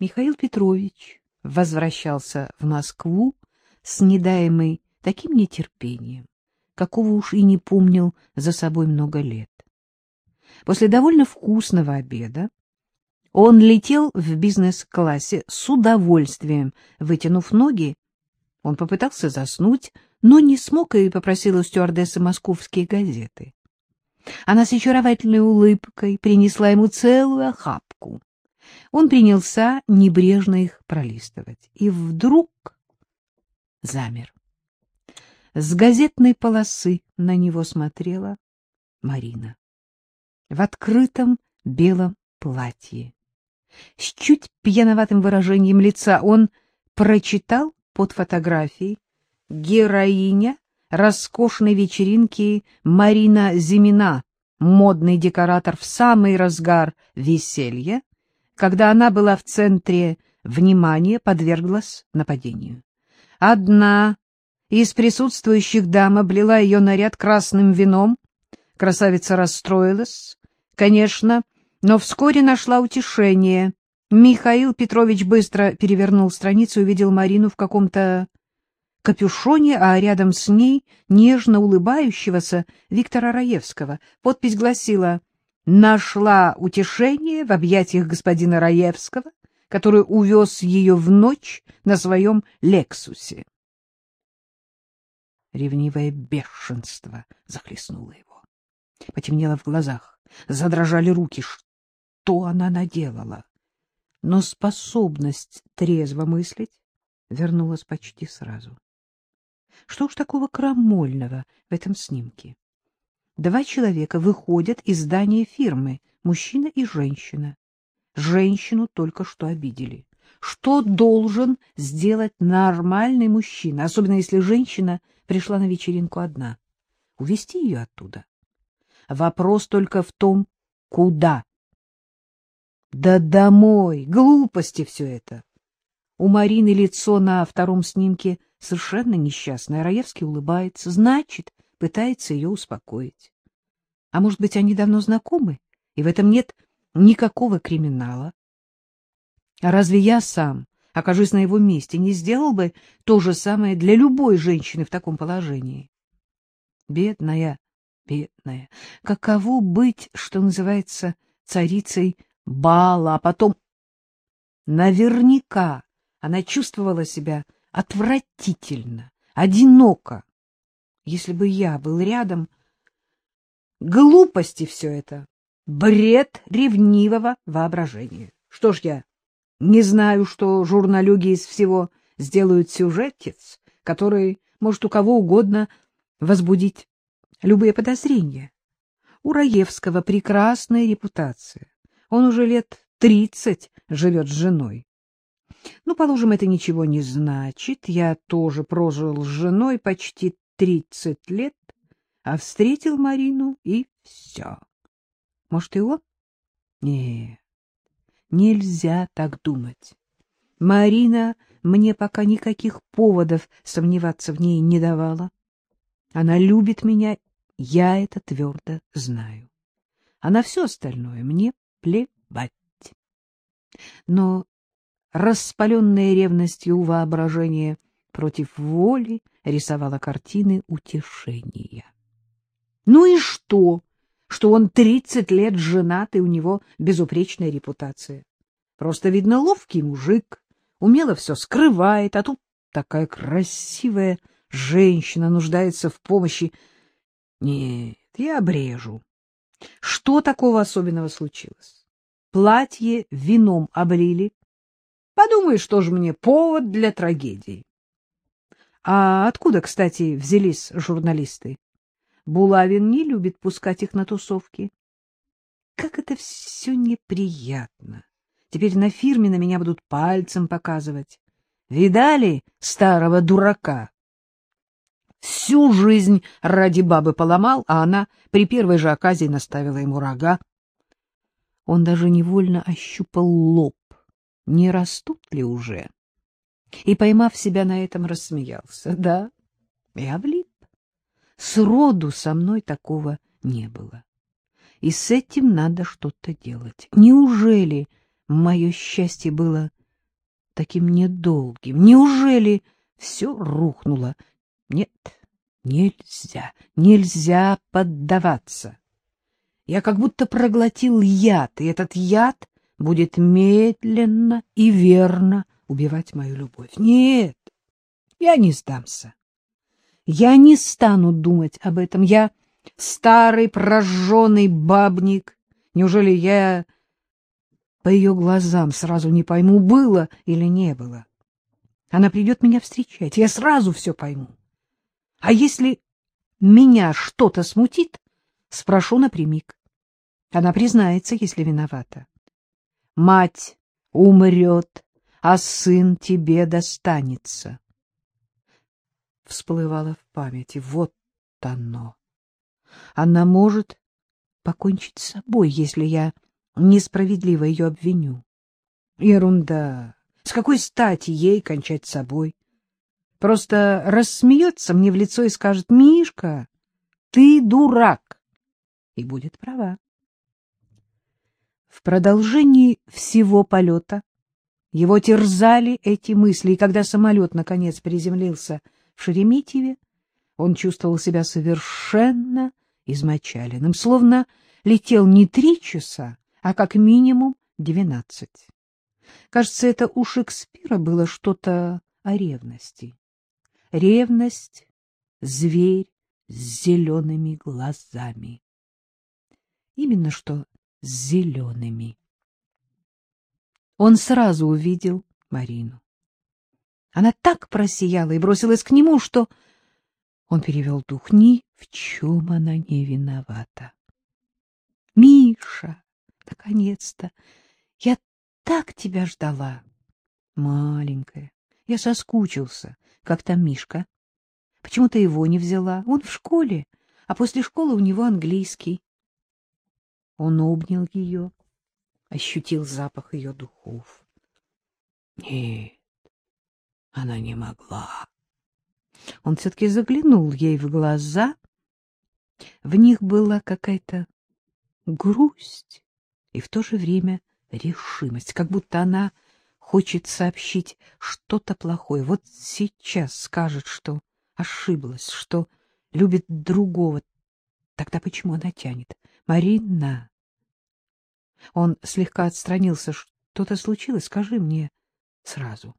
Михаил Петрович возвращался в Москву с недаемой таким нетерпением, какого уж и не помнил за собой много лет. После довольно вкусного обеда он летел в бизнес-классе с удовольствием, вытянув ноги. Он попытался заснуть, но не смог и попросил у стюардессы московские газеты. Она с очаровательной улыбкой принесла ему целую охапку. Он принялся небрежно их пролистывать. И вдруг замер. С газетной полосы на него смотрела Марина. В открытом белом платье. С чуть пьяноватым выражением лица он прочитал под фотографией «Героиня роскошной вечеринки Марина Зимина, модный декоратор в самый разгар веселья, когда она была в центре внимания, подверглась нападению. Одна из присутствующих дам облила ее наряд красным вином. Красавица расстроилась, конечно, но вскоре нашла утешение. Михаил Петрович быстро перевернул страницу и увидел Марину в каком-то капюшоне, а рядом с ней нежно улыбающегося Виктора Раевского. Подпись гласила нашла утешение в объятиях господина Раевского, который увез ее в ночь на своем «Лексусе». Ревнивое бешенство захлестнуло его. Потемнело в глазах, задрожали руки. Что она наделала? Но способность трезво мыслить вернулась почти сразу. Что уж такого крамольного в этом снимке? Два человека выходят из здания фирмы, мужчина и женщина. Женщину только что обидели. Что должен сделать нормальный мужчина, особенно если женщина пришла на вечеринку одна? Увести ее оттуда. Вопрос только в том, куда. Да домой! Глупости все это! У Марины лицо на втором снимке совершенно несчастное. Раевский улыбается. Значит, пытается ее успокоить. А может быть, они давно знакомы, и в этом нет никакого криминала? А разве я сам, окажусь на его месте, не сделал бы то же самое для любой женщины в таком положении? Бедная, бедная, каково быть, что называется, царицей бала, а потом... Наверняка она чувствовала себя отвратительно, одиноко. Если бы я был рядом... Глупости все это. Бред ревнивого воображения. Что ж я не знаю, что журналюги из всего сделают сюжетец, который может у кого угодно возбудить любые подозрения. У Раевского прекрасная репутация. Он уже лет тридцать живет с женой. Ну, положим, это ничего не значит. Я тоже прожил с женой почти тридцать лет, а встретил Марину и все. Может, и он? Нет, нельзя так думать. Марина мне пока никаких поводов сомневаться в ней не давала. Она любит меня, я это твердо знаю. А на все остальное мне плевать. Но распаленная ревностью воображение против воли рисовала картины утешения. Ну и что, что он тридцать лет женат, и у него безупречная репутация? Просто, видно, ловкий мужик, умело все скрывает, а тут такая красивая женщина нуждается в помощи. Нет, я обрежу. Что такого особенного случилось? Платье вином облили, Подумаешь, что же мне повод для трагедии. А откуда, кстати, взялись журналисты? Булавин не любит пускать их на тусовки. Как это все неприятно. Теперь на фирме на меня будут пальцем показывать. Видали старого дурака? Всю жизнь ради бабы поломал, а она при первой же оказии наставила ему рога. Он даже невольно ощупал лоб не растут ли уже? И, поймав себя на этом, рассмеялся. Да, я влип. Сроду со мной такого не было. И с этим надо что-то делать. Неужели мое счастье было таким недолгим. Неужели все рухнуло? Нет, нельзя, нельзя поддаваться. Я как будто проглотил яд, и этот яд будет медленно и верно убивать мою любовь. Нет, я не сдамся. Я не стану думать об этом. Я старый прожженный бабник. Неужели я по ее глазам сразу не пойму, было или не было? Она придет меня встречать, я сразу все пойму. А если меня что-то смутит, спрошу напрямик. Она признается, если виновата. Мать умрет, а сын тебе достанется. Всплывало в памяти. Вот оно. Она может покончить с собой, если я несправедливо ее обвиню. Ерунда. С какой стати ей кончать с собой? Просто рассмеется мне в лицо и скажет, «Мишка, ты дурак!» И будет права. В продолжении всего полета его терзали эти мысли, и когда самолет, наконец, приземлился Шереметьеве, он чувствовал себя совершенно измочаленным, словно летел не три часа, а как минимум двенадцать. Кажется, это у Шекспира было что-то о ревности. Ревность — зверь с зелеными глазами. Именно что с зелеными. Он сразу увидел Марину. Она так просияла и бросилась к нему, что он перевел дух. Ни в чем она не виновата. — Миша, наконец-то! Я так тебя ждала! Маленькая, я соскучился. Как там Мишка? Почему ты его не взяла? Он в школе, а после школы у него английский. Он обнял ее, ощутил запах ее духов. Нет, она не могла. Он все-таки заглянул ей в глаза. В них была какая-то грусть и в то же время решимость, как будто она хочет сообщить что-то плохое. Вот сейчас скажет, что ошиблась, что любит другого. Тогда почему она тянет? Марина, он слегка отстранился. Что-то случилось? Скажи мне сразу.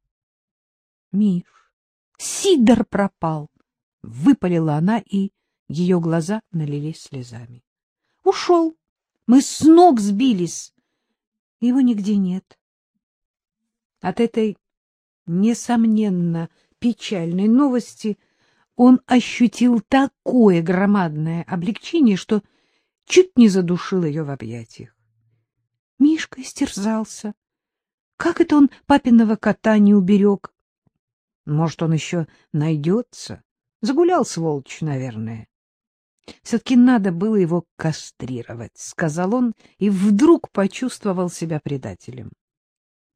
Миш, Сидор пропал! Выпалила она, и ее глаза налились слезами. Ушел. Мы с ног сбились. Его нигде нет. От этой, несомненно, печальной новости он ощутил такое громадное облегчение, что чуть не задушил ее в объятиях. Мишка истерзался. Как это он папиного кота не уберег? Может, он еще найдется? Загулял, сволочь, наверное. Все-таки надо было его кастрировать, — сказал он, и вдруг почувствовал себя предателем.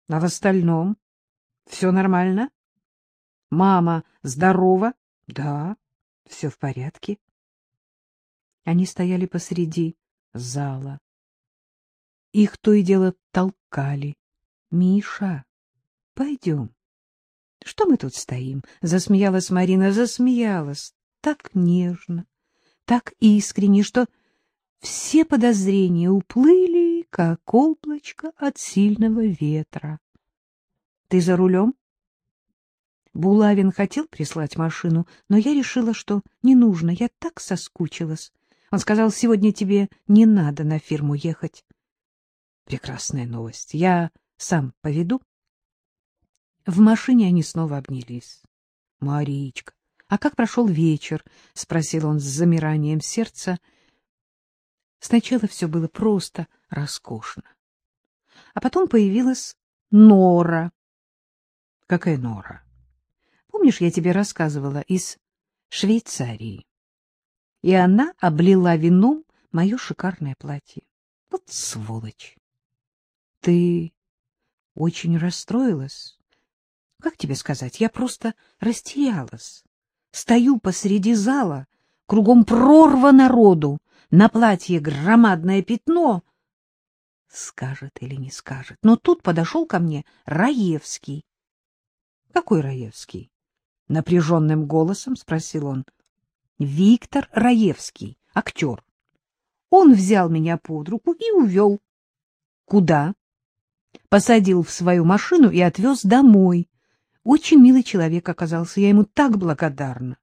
А в остальном все нормально? Мама здорова? Да, все в порядке. Они стояли посреди зала. Их то и дело толкали. — Миша, пойдем. — Что мы тут стоим? — засмеялась Марина. Засмеялась так нежно, так искренне, что все подозрения уплыли, как облачко от сильного ветра. — Ты за рулем? Булавин хотел прислать машину, но я решила, что не нужно. Я так соскучилась. Он сказал, сегодня тебе не надо на фирму ехать. Прекрасная новость. Я сам поведу. В машине они снова обнялись. — Маричка, а как прошел вечер? — спросил он с замиранием сердца. Сначала все было просто роскошно. А потом появилась Нора. — Какая Нора? Помнишь, я тебе рассказывала из Швейцарии? И она облила вином мое шикарное платье. Вот сволочь! Ты очень расстроилась? Как тебе сказать? Я просто растерялась. Стою посреди зала, кругом прорва народу, на платье громадное пятно. Скажет или не скажет. Но тут подошел ко мне Раевский Какой Раевский? Напряженным голосом спросил он. Виктор Раевский, актер. Он взял меня под руку и увел. Куда? Посадил в свою машину и отвез домой. Очень милый человек оказался, я ему так благодарна.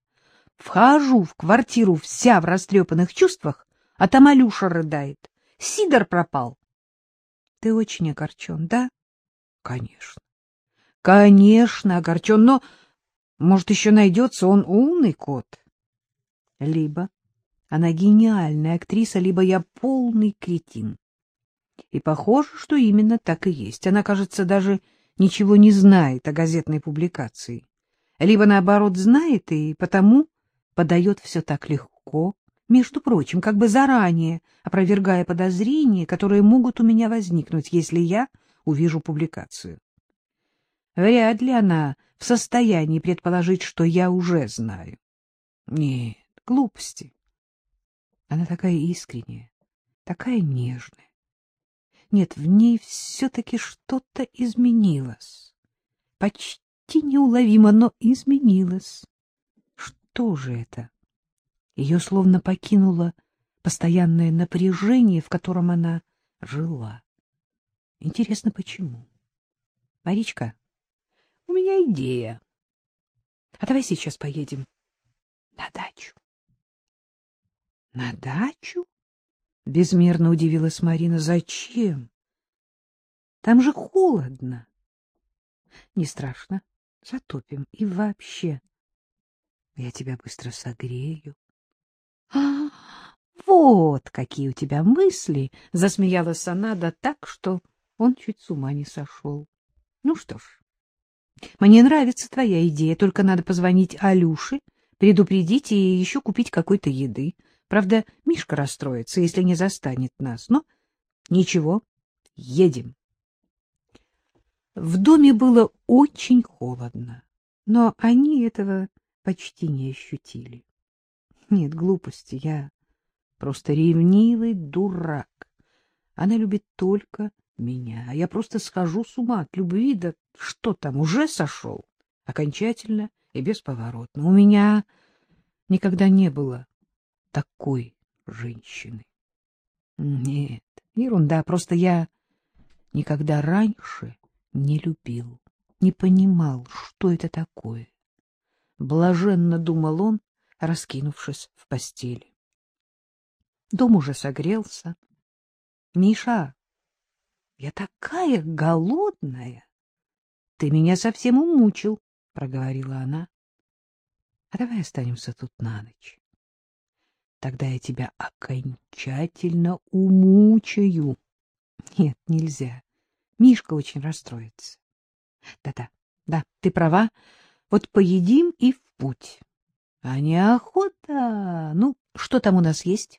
Вхожу в квартиру вся в растрепанных чувствах, а там Алюша рыдает. Сидор пропал. Ты очень огорчен, да? Конечно. Конечно, огорчен, но, может, еще найдется он умный кот. Либо она гениальная актриса, либо я полный кретин. И похоже, что именно так и есть. Она, кажется, даже ничего не знает о газетной публикации. Либо, наоборот, знает и потому подает все так легко, между прочим, как бы заранее опровергая подозрения, которые могут у меня возникнуть, если я увижу публикацию. Вряд ли она в состоянии предположить, что я уже знаю. Нет, глупости. Она такая искренняя, такая нежная. Нет, в ней все-таки что-то изменилось. Почти неуловимо, но изменилось. Что же это? Ее словно покинуло постоянное напряжение, в котором она жила. Интересно, почему? Маричка, у меня идея. А давай сейчас поедем на дачу. На дачу? Безмерно удивилась Марина. Зачем? Там же холодно. Не страшно. Затопим. И вообще, я тебя быстро согрею. А, вот какие у тебя мысли, засмеялась она да так, что он чуть с ума не сошел. Ну что ж, мне нравится твоя идея, только надо позвонить Алюше, предупредить и еще купить какой-то еды. Правда, Мишка расстроится, если не застанет нас. Но ничего, едем. В доме было очень холодно, но они этого почти не ощутили. Нет, глупости, я просто ревнивый дурак. Она любит только меня, а я просто схожу с ума от любви, да что там, уже сошел, окончательно и бесповоротно. У меня никогда не было такой женщины. Нет, ерунда, просто я никогда раньше не любил, не понимал, что это такое. Блаженно думал он, раскинувшись в постели. Дом уже согрелся. — Миша, я такая голодная. Ты меня совсем умучил, — проговорила она. — А давай останемся тут на ночь. Тогда я тебя окончательно умучаю. Нет, нельзя. Мишка очень расстроится. Да-да, да, ты права. Вот поедим и в путь. А неохота. Ну, что там у нас есть?